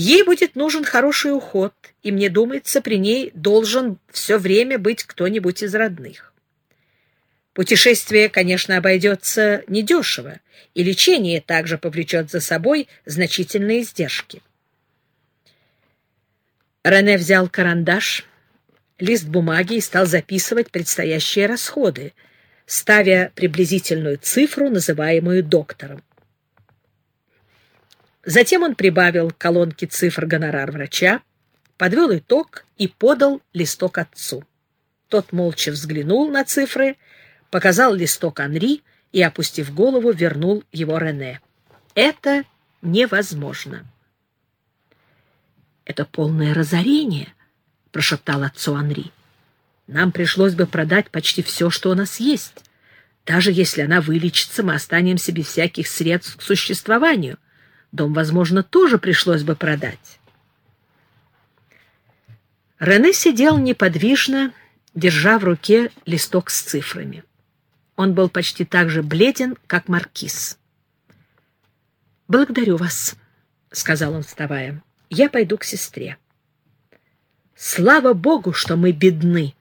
Ей будет нужен хороший уход, и, мне думается, при ней должен все время быть кто-нибудь из родных. Путешествие, конечно, обойдется недешево, и лечение также повлечет за собой значительные издержки. Рене взял карандаш, лист бумаги и стал записывать предстоящие расходы, ставя приблизительную цифру, называемую доктором. Затем он прибавил к колонке цифр гонорар врача, подвел итог и подал листок отцу. Тот молча взглянул на цифры, показал листок Анри и, опустив голову, вернул его Рене. Это невозможно. «Это полное разорение», — прошептал отцу Анри. «Нам пришлось бы продать почти все, что у нас есть. Даже если она вылечится, мы останемся без всяких средств к существованию». Дом, возможно, тоже пришлось бы продать. Рене сидел неподвижно, держа в руке листок с цифрами. Он был почти так же бледен, как маркиз. «Благодарю вас», — сказал он, вставая. «Я пойду к сестре». «Слава Богу, что мы бедны!»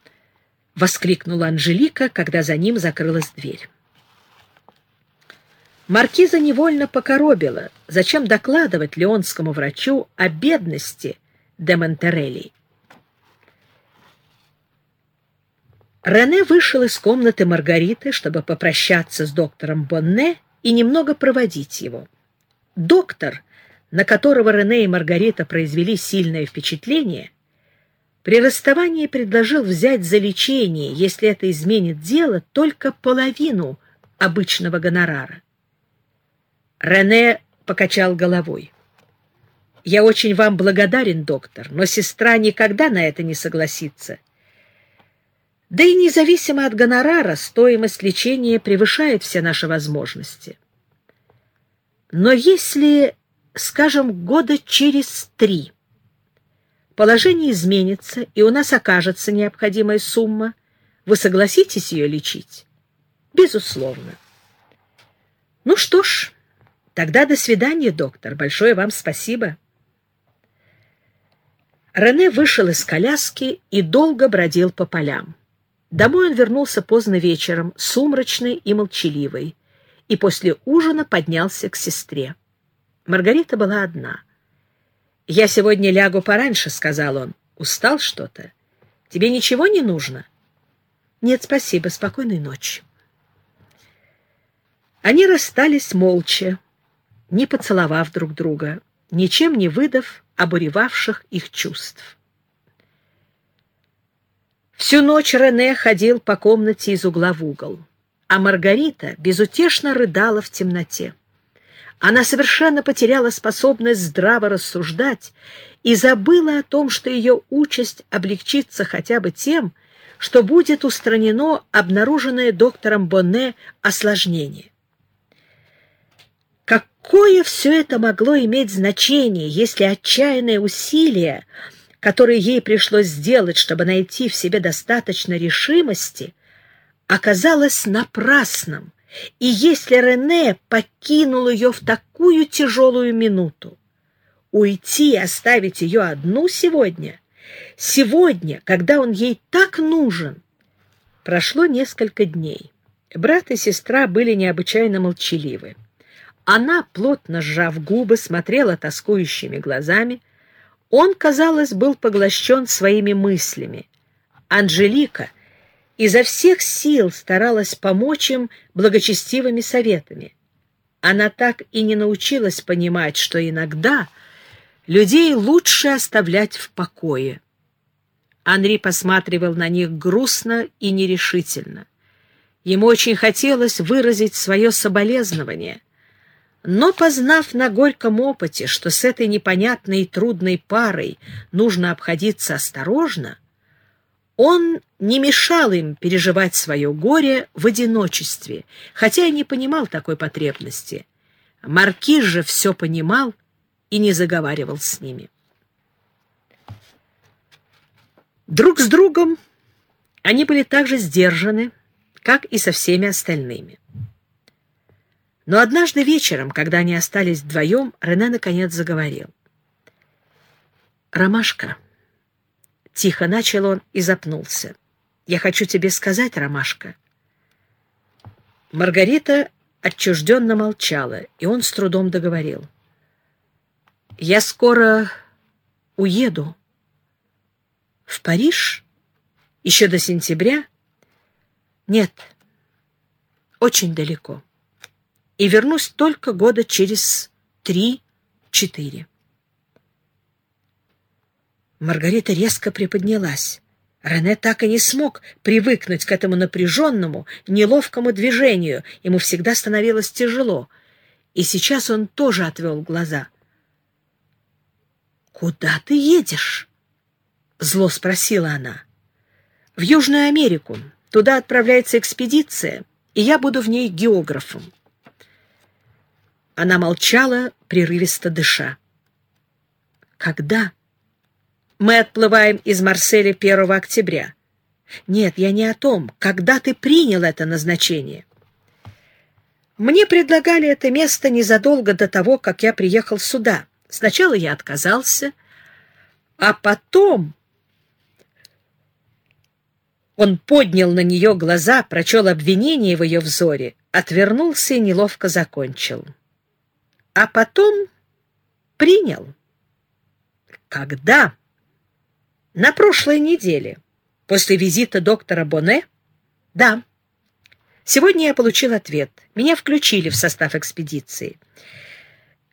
— воскликнула Анжелика, когда за ним закрылась дверь. Маркиза невольно покоробила, зачем докладывать леонскому врачу о бедности де Монтерелли. Рене вышел из комнаты Маргариты, чтобы попрощаться с доктором Бонне и немного проводить его. Доктор, на которого Рене и Маргарита произвели сильное впечатление, при расставании предложил взять за лечение, если это изменит дело, только половину обычного гонорара. Рене покачал головой. «Я очень вам благодарен, доктор, но сестра никогда на это не согласится. Да и независимо от гонорара, стоимость лечения превышает все наши возможности. Но если, скажем, года через три положение изменится, и у нас окажется необходимая сумма, вы согласитесь ее лечить? Безусловно. Ну что ж... Тогда до свидания, доктор. Большое вам спасибо. Рене вышел из коляски и долго бродил по полям. Домой он вернулся поздно вечером, сумрачный и молчаливый, и после ужина поднялся к сестре. Маргарита была одна. «Я сегодня лягу пораньше», — сказал он. «Устал что-то? Тебе ничего не нужно?» «Нет, спасибо. Спокойной ночи». Они расстались молча не поцеловав друг друга, ничем не выдав обуревавших их чувств. Всю ночь Рене ходил по комнате из угла в угол, а Маргарита безутешно рыдала в темноте. Она совершенно потеряла способность здраво рассуждать и забыла о том, что ее участь облегчится хотя бы тем, что будет устранено обнаруженное доктором Бонне осложнение. Какое все это могло иметь значение, если отчаянные усилия, которые ей пришлось сделать, чтобы найти в себе достаточно решимости, оказалось напрасным, и если Рене покинул ее в такую тяжелую минуту? Уйти и оставить ее одну сегодня? Сегодня, когда он ей так нужен? Прошло несколько дней. Брат и сестра были необычайно молчаливы. Она, плотно сжав губы, смотрела тоскующими глазами. Он, казалось, был поглощен своими мыслями. Анжелика изо всех сил старалась помочь им благочестивыми советами. Она так и не научилась понимать, что иногда людей лучше оставлять в покое. Анри посматривал на них грустно и нерешительно. Ему очень хотелось выразить свое соболезнование — но, познав на горьком опыте, что с этой непонятной и трудной парой нужно обходиться осторожно, он не мешал им переживать свое горе в одиночестве, хотя и не понимал такой потребности. Маркиз же все понимал и не заговаривал с ними. Друг с другом они были так же сдержаны, как и со всеми остальными. Но однажды вечером, когда они остались вдвоем, Рене наконец заговорил. «Ромашка», — тихо начал он и запнулся, — «я хочу тебе сказать, Ромашка». Маргарита отчужденно молчала, и он с трудом договорил. «Я скоро уеду. В Париж? Еще до сентября? Нет, очень далеко. И вернусь только года через три-четыре». Маргарита резко приподнялась. Рене так и не смог привыкнуть к этому напряженному, неловкому движению. Ему всегда становилось тяжело. И сейчас он тоже отвел глаза. «Куда ты едешь?» — зло спросила она. «В Южную Америку. Туда отправляется экспедиция, и я буду в ней географом». Она молчала, прерывисто дыша. «Когда?» Мы отплываем из Марселя 1 октября. Нет, я не о том. Когда ты принял это назначение? Мне предлагали это место незадолго до того, как я приехал сюда. Сначала я отказался, а потом... Он поднял на нее глаза, прочел обвинение в ее взоре, отвернулся и неловко закончил. А потом принял. Когда? На прошлой неделе, после визита доктора Боне? Да. Сегодня я получил ответ. Меня включили в состав экспедиции.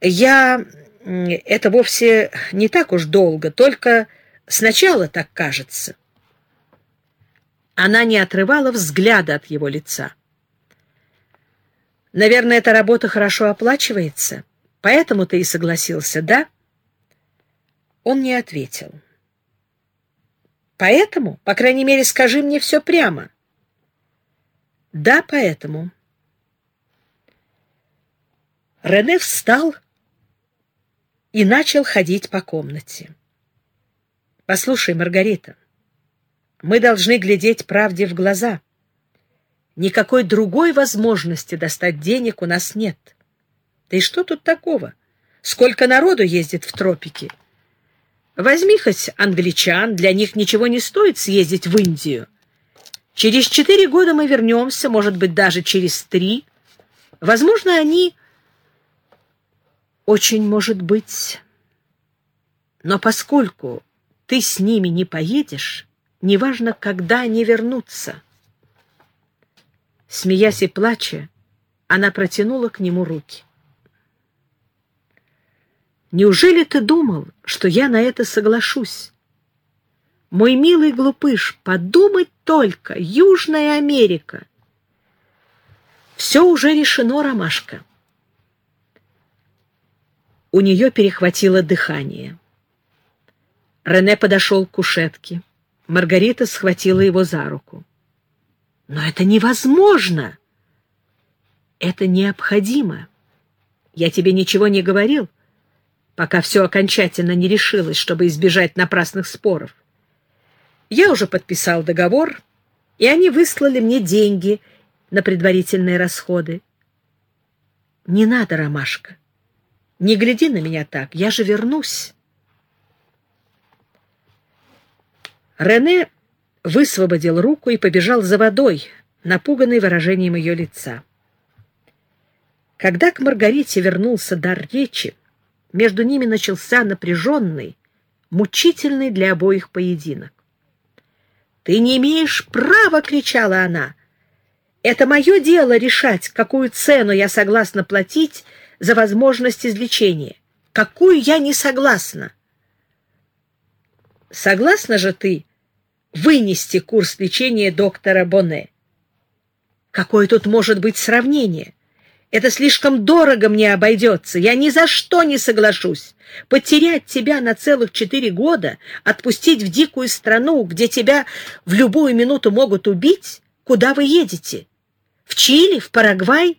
Я... Это вовсе не так уж долго, только сначала так кажется. Она не отрывала взгляда от его лица. Наверное, эта работа хорошо оплачивается, поэтому ты и согласился, да? Он не ответил. Поэтому, по крайней мере, скажи мне все прямо. Да, поэтому. Рене встал и начал ходить по комнате. Послушай, Маргарита, мы должны глядеть правде в глаза. Никакой другой возможности достать денег у нас нет. Да и что тут такого? Сколько народу ездит в тропики? Возьми хоть англичан, для них ничего не стоит съездить в Индию. Через четыре года мы вернемся, может быть, даже через три. Возможно, они... Очень может быть... Но поскольку ты с ними не поедешь, неважно, когда они вернутся. Смеясь и плача, она протянула к нему руки. Неужели ты думал, что я на это соглашусь? Мой милый глупыш, подумать только, Южная Америка. Все уже решено, Ромашка. У нее перехватило дыхание. Рене подошел к кушетке. Маргарита схватила его за руку. «Но это невозможно!» «Это необходимо. Я тебе ничего не говорил, пока все окончательно не решилось, чтобы избежать напрасных споров. Я уже подписал договор, и они выслали мне деньги на предварительные расходы. Не надо, Ромашка. Не гляди на меня так, я же вернусь. Рене высвободил руку и побежал за водой, напуганный выражением ее лица. Когда к Маргарите вернулся дар речи, между ними начался напряженный, мучительный для обоих поединок. «Ты не имеешь права!» — кричала она. «Это мое дело решать, какую цену я согласна платить за возможность излечения. Какую я не согласна!» «Согласна же ты вынести курс лечения доктора Боне?» «Какое тут может быть сравнение?» Это слишком дорого мне обойдется. Я ни за что не соглашусь. Потерять тебя на целых четыре года, отпустить в дикую страну, где тебя в любую минуту могут убить? Куда вы едете? В Чили? В Парагвай?